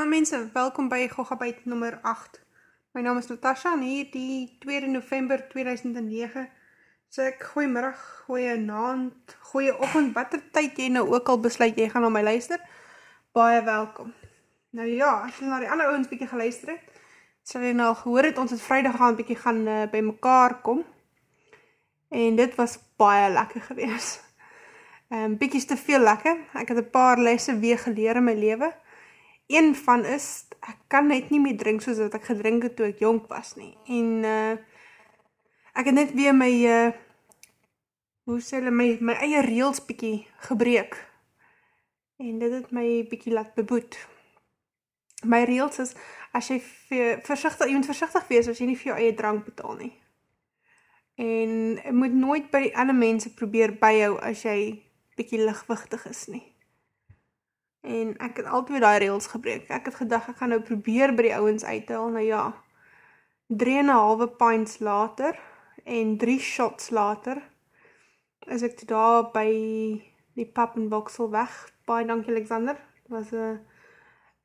Goeienaand mense, welkom by Gogabyt nummer 8. My naam is Natasha en hier die 2 November 2009. So ek goeiemiddag, goeie naand, goeie oggend, watter tyd jy nou ook al besluit jy gaan na my luister. Baie welkom. Nou ja, as jy na die ander ouens bietjie geluister het, sal jy nou al gehoor het ons het Vrydag gaan bietjie gaan uh, by mekaar kom. En dit was baie lekker gewees. Ehm um, bietjie te veel lekker. Ek het 'n paar lesse weer geleer in my lewe een van is, ek kan net nie meer drink soos wat ek gedrink het toe ek jonk was nie. En uh, ek het net weer my, uh, hoe sê hulle, my, my eie reels bykie gebreek. En dit het my bykie laat beboet. My reels is, as jy versichtig, jy moet versichtig wees as jy nie vir jou eie drank betaal nie. En jy moet nooit by die ander mense probeer byhou as jy bykie lichtwichtig is nie. En ek het al twee daai reëls gebreek. Ek het gedag ek gaan nou probeer by die ouens uithaal. Nou ja. 3 en 'n halwe pints later en 3 shots later is ek daar by die pub en boksel weg. Baie dankie Alexander. Dit was 'n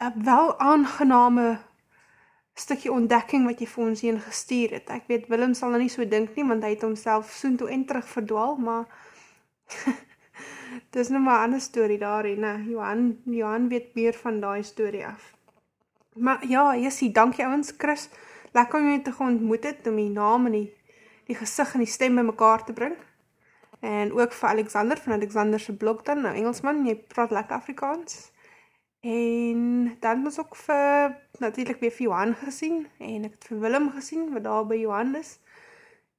'n wel aangename stukkie ontdekking wat jy vir ons hier gestuur het. Ek weet Willem sal nou nie so dink nie want hy het homself soontoe en terug verdwaal, maar Dis nou maar 'n ander storie daarin, né? Johan, Johan weet meer van daai storie af. Maar ja, Jessie, dankie ouens, Chris. Lekker om jou te ontmoet het om die naam en die die gesig en die stem bymekaar te bring. En ook vir Alexander van Alexander se blog dan, nou Engelsman, jy praat lekker Afrikaans. En dan het ons ook vir natuurlik weer vir Johan gesien en ek het vir Willem gesien wat daar by Johan is.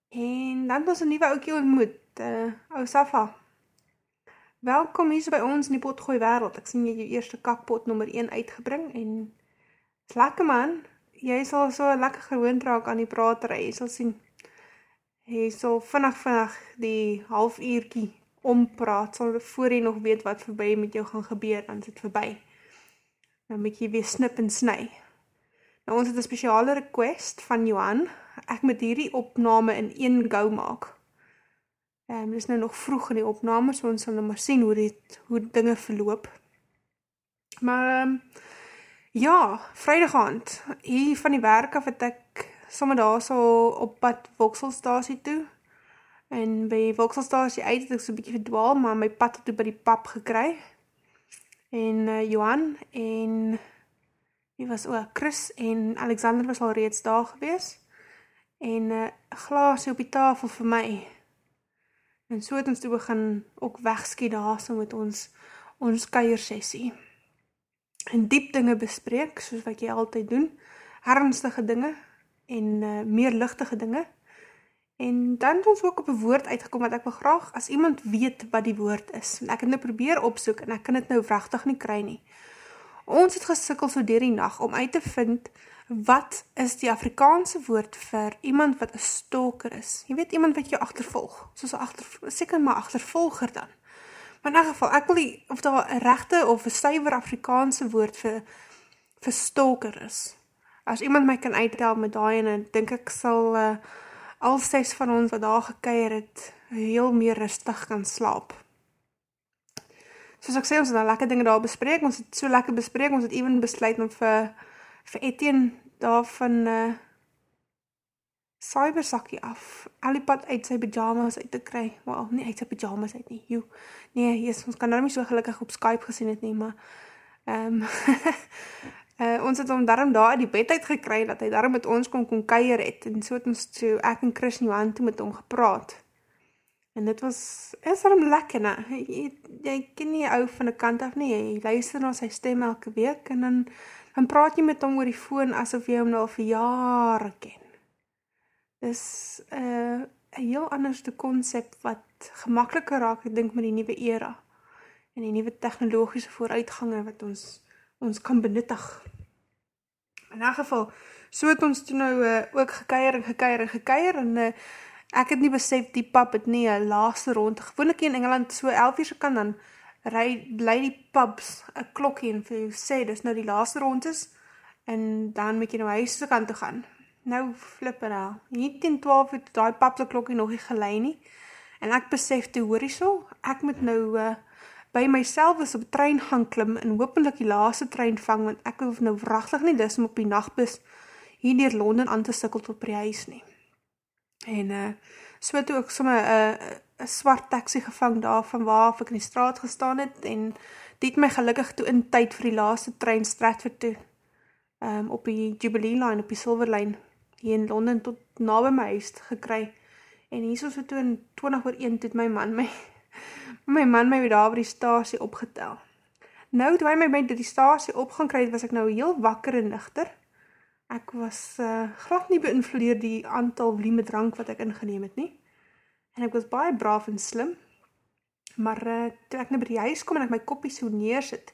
En dan het ons 'n nuwe ouetjie ontmoet, uh ou Safa. Welkom hier by ons in die potgooi wêreld. Ek sien jy jou eerste kakpot nommer 1 uitgebring en is lekker man. Jy sal so lekker gewoond raak aan die pratery. Jy sal sien. Jy sal vinnig vinnig die halfuurtjie ompraat sal voor jy nog weet wat verby met jou gaan gebeur, dan is dit verby. Nou moet jy weer snip en sny. Nou ons het 'n spesiale request van Johan. Ek moet hierdie opname in een go maak. Ehm um, dis nou nog vroeg in die opname, so ons sal nou maar sien hoe dit hoe dinge verloop. Maar um, ja, Vrydag aand, hier van die werk af het ek sommer daar so op pad Vokselstasie toe. En by Vokselstasie uit het ek so 'n bietjie verdwaal, maar my pad het toe by die pap gekry. En uh, Johan en wie was ook Chris en Alexander was al reeds daar gewees. En 'n uh, glasie op die tafel vir my. En so het ons toe begin ook wegskiet daar so met ons ons kuier sessie. En diep dinge bespreek soos wat jy altyd doen, ernstige dinge en uh, meer ligtige dinge. En dan het ons ook op 'n woord uitgekom wat ek wil graag as iemand weet wat die woord is. En ek het nou probeer opsoek en ek kan dit nou wragtig nie kry nie. Ons het gesukkel so deur die nag om uit te vind wat is die Afrikaanse woord vir iemand wat 'n stalker is? Jy weet iemand wat jou agtervolg, soos 'n agter seker maar agtervolger dan. Maar in 'n geval, ek wil nie of daar 'n regte of 'n suiwer Afrikaanse woord vir vir stalker is. As iemand my kan uittel met daai en dink ek sal uh, al ses van ons wat daar gekuier het heel meer rustig kan slaap. Soos ek sê, ons het nou lekker dinge daar bespreek. Ons het so lekker bespreek. Ons het ewen besluit om vir vir Etienne daarvan 'n uh, cybersakkie af. Alipad uit sy pyjamas uit te kry. Wel, nie uit sy pyjamas uit nie. Jo. Nee, Jesus, ons kan nou nie so gelukkig op Skype gesien het nie, maar ehm um, uh, ons het hom darm daar uit die bed uit gekry dat hy darm met ons kon kon kuier het en so het ons so ek en Chris Johan toe met hom gepraat. En dit was is hom lekker, né? Jy, jy ken nie ou van 'n kant af nie. Jy luister na sy stem elke week en dan dan praat jy met hom oor die foon asof jy hom nou al vir jare ken. Dis 'n uh, 'n heel anderste konsep wat gemakliker raak, ek dink met die nuwe era en die nuwe tegnologiese vooruitgange wat ons ons kan benuttig. In 'n geval, so het ons toe nou uh, ook gekuier en gekuier en gekuier en uh, ek het nie besef die pap het nie 'n laaste rond. Gewoonlik in Engeland so 11 uur se kan dan ry lei die pubs 'n klokkie en vir jou sê dis nou die laaste rondes en dan moet jy nou huis toe kan toe gaan. Nou flipper nou. Hier teen 12 het daai pub se klokkie nog nie gelei nie. En ek besef toe hoor hierso, ek moet nou 'n uh, by myself is op trein gaan klim en hopelijk die laaste trein vang, want ek hoef nou vrachtig nie dis om op die nachtbus hier dier Londen aan te sikkel tot by die huis nie. En uh, so toe ek somme een uh, swart taxi gevang daar van waar ek in die straat gestaan het en die het my gelukkig toe in tyd vir die laaste trein Stratford toe um, op die Jubilee line, op die Silver line hier in Londen tot na by my huis gekry en hier so toe in 20 oor 1 toe my man my my man my daar by die stasie opgetel. Nou, toe hy my by die stasie op gaan kry, was ek nou heel wakker en nuchter. Ek was uh, glad nie beïnvloedeer die aantal vlieme drank wat ek ingeneem het nie. En ek was baie braaf en slim. Maar uh, toe ek nou by die huis kom en ek my koppie so neersit,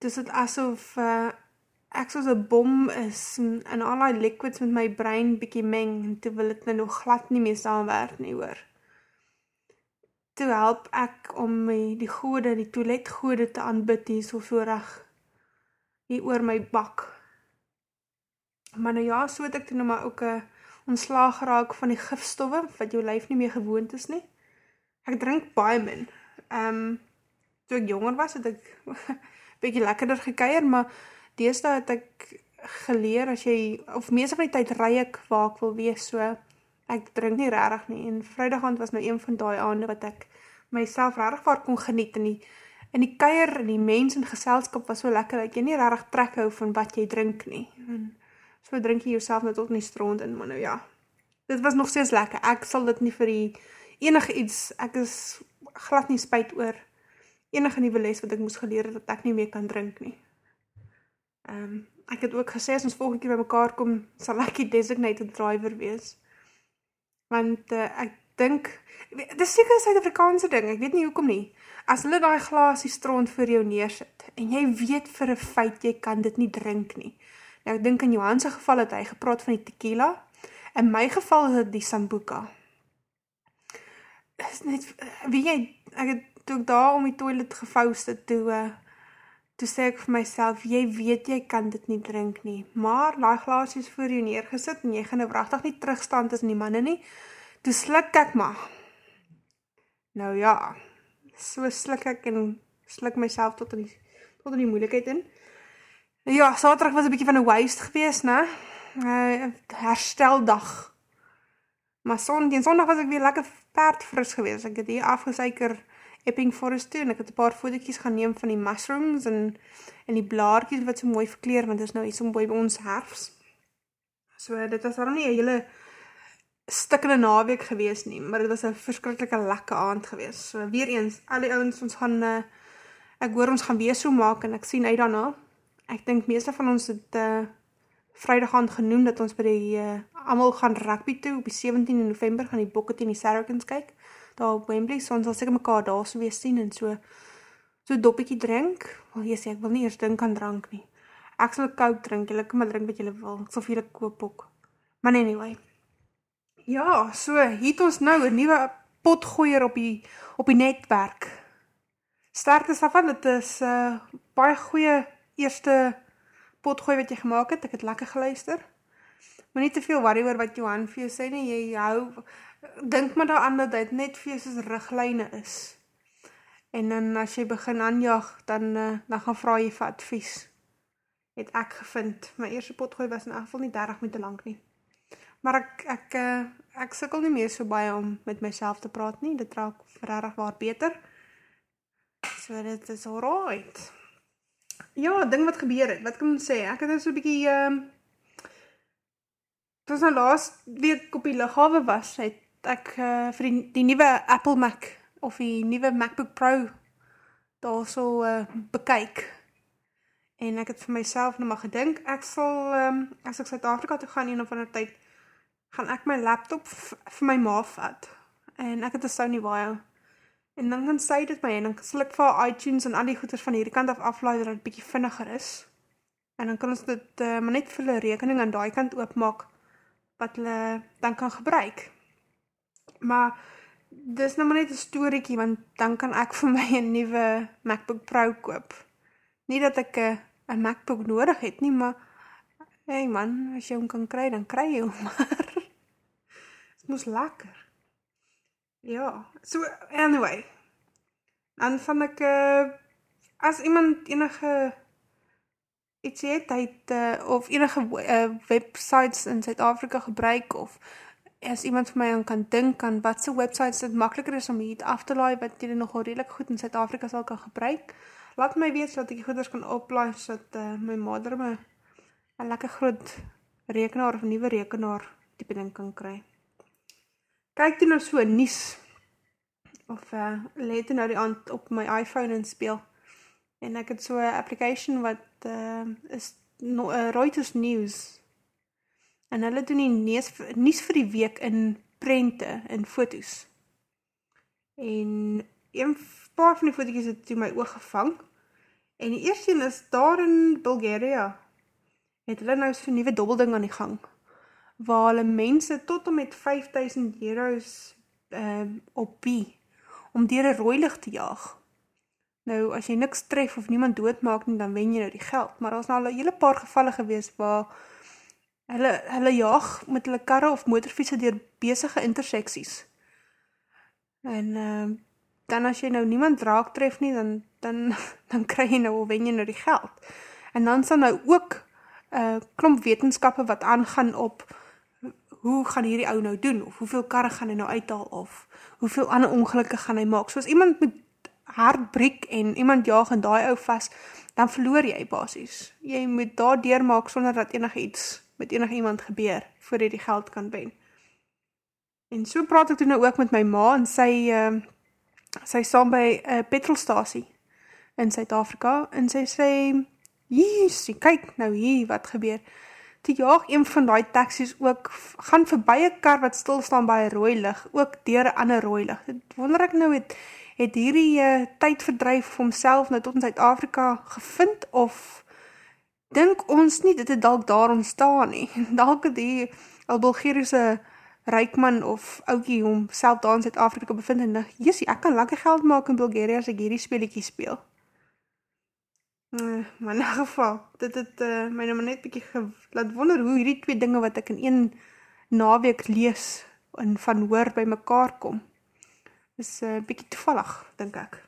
toe is het asof uh, ek soos een bom is en, en al die liquids met my brein bykie meng en toe wil het nou nog glad nie meer saamwerk nie hoor toe help ek om my, die gode, die toilet gode te aanbid hier so voorag hier oor my bak. Maar nou ja, so het ek toe nou maar ook een ontslaag geraak van die gifstoffe, wat jou lijf nie meer gewoond is nie. Ek drink baie min. Um, toe ek jonger was, het ek bykie lekkerder gekeier, maar deesda het ek geleer, as jy, of meestal van die tyd rij ek waar ek wil wees, so, ek drink nie rarig nie, en vrijdagand was nou een van die aande wat ek myself rarig waar kon geniet, en die, en die keier en die mens en geselskap was so lekker, dat jy nie rarig trek hou van wat jy drink nie, en so drink jy jouself nou tot nie strond in, maar nou ja, dit was nog steeds lekker, ek sal dit nie vir die enige iets, ek is glad nie spuit oor enige nieuwe les wat ek moes geleer het, dat ek nie meer kan drink nie. Um, ek het ook gesê, as ons volgende keer by mekaar kom, sal ek die designated driver wees, want uh, ek dink, dit is seker een Suid-Afrikaanse ding, ek weet nie hoekom nie, as hulle die glasie strond vir jou neersit, en jy weet vir een feit, jy kan dit nie drink nie, nou ek dink in Johanse geval het hy gepraat van die tequila, in my geval is het die sambuca, is net, weet jy, ek het toe ek daar om die toilet gevouwste, toe, uh, toe sê ek vir myself, jy weet jy kan dit nie drink nie, maar die glasie is voor jou neergesit, en jy gaan nou prachtig nie terugstaan tussen die manne nie, toe slik ek maar. Nou ja, so slik ek en slik myself tot in die, tot in die moeilikheid in. Ja, saterdag was een bykie van een waste gewees, ne? Uh, hersteldag. Maar son, die sondag was ek weer lekker paard fris gewees. Ek het hier afgesuiker Epping Forest toe en ek het een paar fotokies gaan neem van die mushrooms en, en die blaarkies wat so mooi verkleer, want dit is nou iets om by ons herfs. So, dit was daarom nie een hele stikkende naweek gewees nie, maar dit was een verskrikkelijke lekke aand gewees. So, weer eens, al die ouwens, ons gaan, uh, ek hoor ons gaan wees so maak, en ek sien uit daarna, ek denk meeste van ons het uh, vrijdag aan genoem, dat ons by die, uh, allemaal gaan rugby toe, op die 17 november, gaan die bokke teen die Saracens kyk, daar op Wembley, so ons sal seker mekaar daar so wees sien, en so, so doppiekie drink, wel jy sê, ek wil nie eers drink aan drank nie, ek sal koud drink, jy kan maar drink wat jy wil, ek sal vir jy koop ook, maar anyway, Ja, so, het ons nou een nieuwe potgooier op die, op die netwerk. Sterkte daarvan, dit is uh, baie goeie eerste potgooi wat jy gemaakt het, ek het lekker geluister. Maar nie te veel worry oor wat Johan vir jou sê nie, jy hou, denk maar daar aan dat dit net vir jou soos riglijne is. En dan as jy begin aanjag, dan, uh, dan gaan vraag jy vir advies. Het ek gevind, my eerste potgooi was in geval nie 30 minuten lang nie maar ek, ek, eh, ek sikkel nie meer so baie om met myself te praat nie, dit raak verredig waar beter, so dit is alright. Ja, ding wat gebeur het, wat kan ons sê, ek het nou so bykie, um, het was nou laatst week op die lichawe was, het ek uh, vir die, die nieuwe Apple Mac, of die nieuwe MacBook Pro, daar so uh, bekyk, en ek het vir myself nou maar gedink, ek sal, um, as ek Zuid-Afrika toe gaan, een of ander tyd, gaan ek my laptop vir my ma vat, en ek het een Sony Vaio, en dan gaan sy dit my, en dan sal ek vir iTunes en al die goeders van hierdie kant af aflaai, dat het bykie vinniger is, en dan kan ons dit uh, maar net vir hulle rekening aan die kant oopmaak, wat hulle dan kan gebruik. Maar, dis nou maar net een storiekie, want dan kan ek vir my een nieuwe MacBook Pro koop. Nie dat ek een MacBook nodig het nie, maar, hey man, as jy hom kan kry, dan kry jy hom maar moes lekker. Ja, so anyway, dan van ek, uh, as iemand enige iets het, het, uh, of enige uh, websites in Zuid-Afrika gebruik, of as iemand vir my kan dink aan wat so websites dit makkeliker is om hier af te laai, wat jy nogal redelijk goed in Zuid-Afrika sal kan gebruik, laat my weet, so dat ek die goeders kan oplaai, so dat uh, my moeder my een lekker groot rekenaar of nieuwe rekenaar type ding kan kry. Kyk toe nou so nies, of uh, let nou die aand op my iPhone en speel, en ek het so application wat uh, is no, uh, Reuters News, en hulle doen die nees, nies vir die week in prente, in foto's. En een paar van die foto's het toe my oog gevang, en die eerste is daar in Bulgaria, het hulle nou so'n nieuwe dobbelding aan die gang, waar hulle mense tot om met 5000 euro's uh, op bie, om dier een rooilig te jaag. Nou, as jy niks tref of niemand doodmaak nie, dan wen jy nou die geld. Maar daar is nou al een hele paar gevalle gewees waar hulle, hulle jaag met hulle karre of motorfietse dier bezige intersecties. En uh, dan as jy nou niemand raak tref nie, dan, dan, dan kry jy nou, wen jy nou die geld. En dan sal nou ook uh, klomp wetenskappe wat aangaan op hoe gaan hierdie ou nou doen, of hoeveel karre gaan hy nou uithaal, of hoeveel ander ongelukke gaan hy maak. So as iemand met hart breek en iemand jaag en die ou vast, dan verloor jy basis. Jy moet daar deurmaak sonder dat enige iets met enige iemand gebeur, voor jy die geld kan wen. En so praat ek toen nou ook met my ma, en sy, uh, sy saam by uh, petrolstasie in Zuid-Afrika, en sy sê, Jeesie, kyk nou hier wat gebeur. Toe jaag een van die taxies ook, gaan voorbij een kar wat stilstaan by een rooi lig, ook dier een ander rooi lig. Wonder ek nou het, het hierdie uh, tydverdrijf vir homself nou tot in Zuid-Afrika gevind, of dink ons nie dit het dalk daar ontstaan nie. Dalk het die al Bulgariese Rijkman of oukie homself daar in Zuid-Afrika bevind en dacht, jesie, ek kan lekker geld maak in Bulgaria as ek hierdie speletjie speel. Uh, maar in geval, dit het uh, my nou maar net bykie laat wonder hoe hierdie twee dinge wat ek in een naweek lees en van hoor by mekaar kom. Is uh, bykie toevallig, denk ek.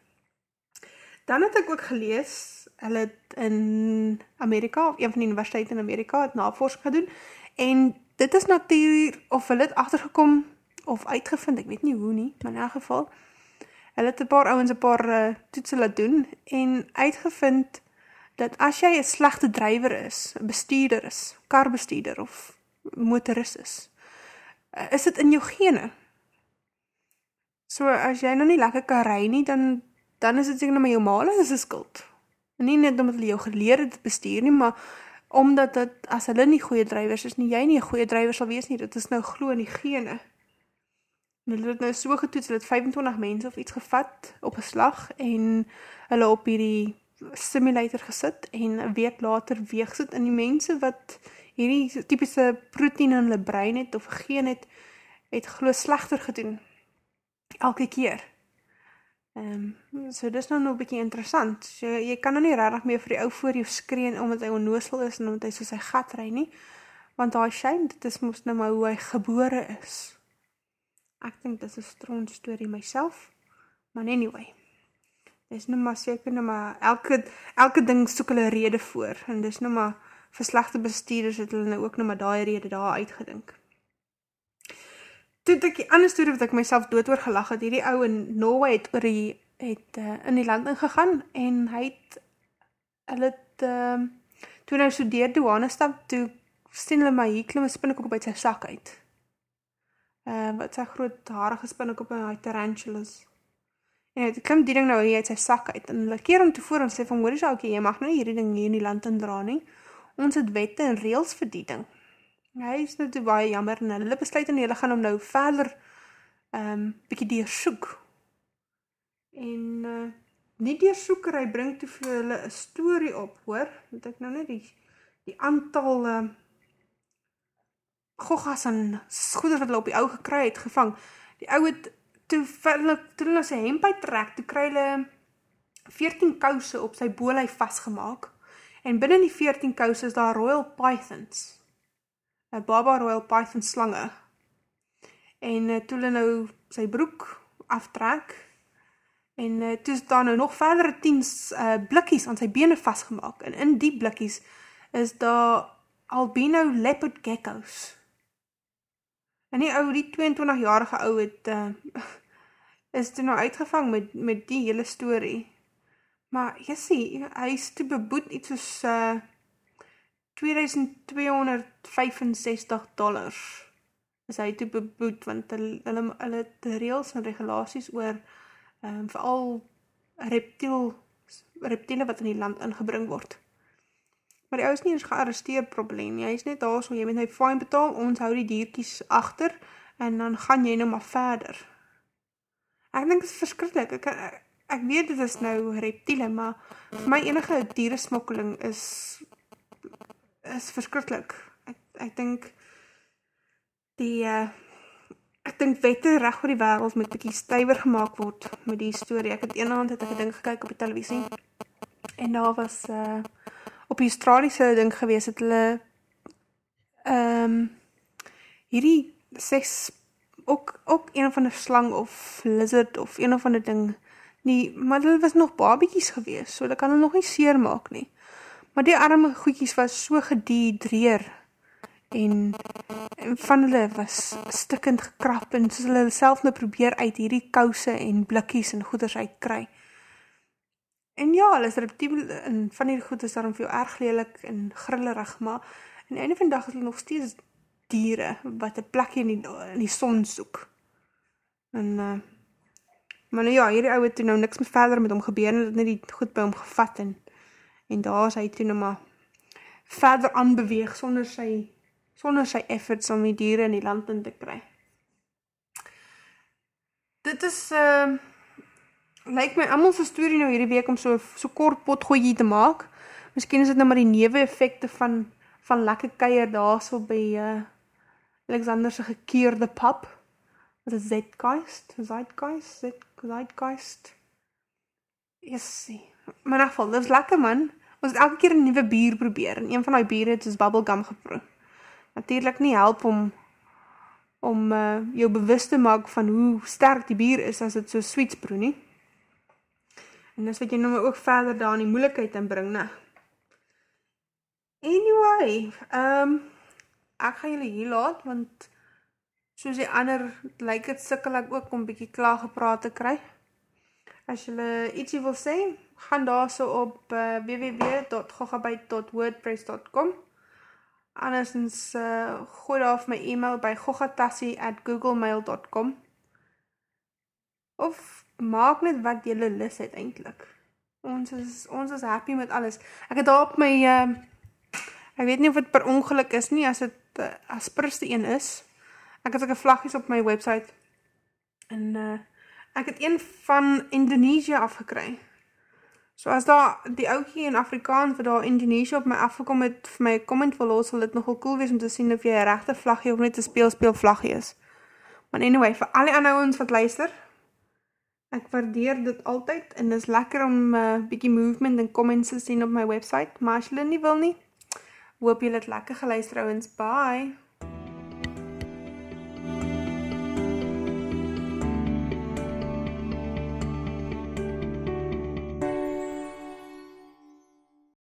Dan het ek ook gelees, hulle het in Amerika, of een van die universiteit in Amerika, het navorsing gedoen, en dit is natuur, of hulle het achtergekom, of uitgevind, ek weet nie hoe nie, maar in elk geval, hulle het een paar ouwens een paar uh, toetsen laat doen, en uitgevind, dat as jy een slechte drijver is, bestuurder is, karbestuurder of motorist is, eh, is dit in jou gene. So as jy nou nie lekker kan rij nie, dan, dan is dit seker nou met jou is een skuld. En nie net omdat hulle jou geleer het bestuur nie, maar omdat het, as hulle nie goeie drijvers is nie, jy nie een goeie drijver sal wees nie, dit is nou glo in die gene. En hulle het nou so getoets, hulle het 25 mense of iets gevat op een slag, en hulle op hierdie simulator gesit en een week later weeg sit in die mense wat hierdie typische protein in hulle brein het of geen het, het glo slechter gedoen elke keer. Um, so dis nou nog bykie interessant. So, jy kan nou nie rarig meer vir die ou voor jou skreen omdat hy onnoosel is en omdat hy so sy gat rij nie, want hy shame, dit is moest nou maar hoe hy gebore is. Ek dink dit is een strong story myself, maar anyway dis nou maar seker nou maar, elke, elke ding soek hulle rede voor, en dis nou maar, vir slechte bestuurders het hulle nou ook nou maar die rede daar uitgedink. Toe ek die ander story wat ek myself dood oorgelag het, hierdie ou in Norway het oor die, het uh, in die land ingegaan, en hy het, hulle het, uh, toe nou so deur douane stap, toe sien hulle my hier klim een spinnekop uit sy sak uit. Uh, wat sy groot harige spinnekop en hy tarantulas, En hy klim die ding nou hier uit sy sak uit, en hulle keer om tevoor en sê van, hoor is ook, jy mag nou hierdie ding hier in die land indra nie, ons het wette en reels vir die ding. Hy is nou toe baie jammer, en hulle besluit en hulle gaan hom nou verder um, bykie deersoek. En uh, nie deersoeker, hy bring toe vir hulle een story op, hoor, dat ek nou net die, die aantal uh, goggas en schoeder wat hulle op die ou gekry het, gevang. Die ou het toe hulle, toe hulle sy hemp uittrek, toe kry hulle 14 kouse op sy boelei vastgemaak, en binnen die 14 kouse is daar Royal Pythons, een baba Royal Python slange, en uh, toe hulle nou sy broek aftrek, En uh, toe is daar nou nog verdere 10 uh, blikkies aan sy bene vastgemaak. En in die blikkies is daar albino leopard geckos. En die ou, die 22-jarige ou het, uh, is toe nou uitgevang met, met die hele story. Maar jy sê, hy is toe beboet iets soos uh, 2265 dollars is hy toe beboet, want hulle, hulle, het reels en regulaties oor um, vooral reptiel, reptiele wat in die land ingebring word. Maar die ou is nie eens gearresteer probleem, jy is net daar so, jy moet hy fine betaal, ons hou die dierkies achter, en dan gaan jy nou maar verder. Ek denk het is verskrikkelijk, ek, ek, ek weet dit is nou reptiele, maar vir my enige dieresmokkeling is, is verskrikkelijk. Ek, ek denk, die uh, ek dink wette reg oor die wêreld moet bietjie stywer gemaak word met die storie. Ek het eendag het ek 'n ding gekyk op die televisie en daar was uh op die Australiese ding gewees het hulle ehm um, hierdie ses ook ook een van 'n slang of lizard of een of ander ding nie, maar hulle was nog babietjies gewees, so hulle kan hulle nog nie seermaak nie. Maar die arme goedjies was so gedehidreer en, en van hulle was stikkend gekrap en soos hulle self nou probeer uit hierdie kouse en blikkies en goeders uitkry. En ja, hulle is reptiel en van hierdie goed is daarom veel erg lelik en grillerig, maar in die einde van die dag is hulle nog steeds diere wat 'n plekjie in die in die son soek. En uh, maar nou ja, hierdie ou het toe nou niks meer verder met hom gebeur en het net die goed by hom gevat en en daar is hy toe nou maar verder aanbeweeg sonder sy sonder sy efforts om die diere in die land in te kry. Dit is, uh, lyk my, amal sy story nou hierdie week om so, so kort potgooie te maak. Misschien is dit nou maar die newe effecte van, van lekker keier daar so by uh, Alexander sy gekeerde pap. Wat is? Zeitgeist? Zeitgeist? Yes, see. Maar in geval, dit is lekker man. Ons het elke keer een nieuwe bier probeer. En een van die bier het soos bubblegum geproe natuurlijk nie help om om uh, jou bewust te maak van hoe sterk die bier is as het so sweets broe nie. En dis wat jy nou ook verder daar in die moeilikheid inbring, ne? Anyway, um, ek gaan julle hier laat, want soos die ander, lyk het sikkel ek ook om bykie klaar gepraat te kry. As julle ietsie wil sê, gaan daar so op uh, www.gogabyte.wordpress.com Andersens uh, gooi daar my e-mail by gogatassie at googlemail.com Of maak net wat jylle lis het eindelijk. Ons is, ons is happy met alles. Ek het daar op my, uh, ek weet nie of het per ongeluk is nie, as het uh, as priste een is. Ek het ek een vlagjes op my website. En uh, ek het een van Indonesië afgekry. So as daar die oukie in Afrikaans wat daar Indonesië op my afgekom het vir my comment wil los, sal dit nogal cool wees om te sien of jy een rechte vlaggie of net een speelspeel vlaggie is. Maar anyway, vir al die anouwens wat luister, ek waardeer dit altyd en is lekker om uh, bykie movement en comments te sien op my website, maar as jy nie wil nie, hoop jy het lekker geluister ouwens, bye!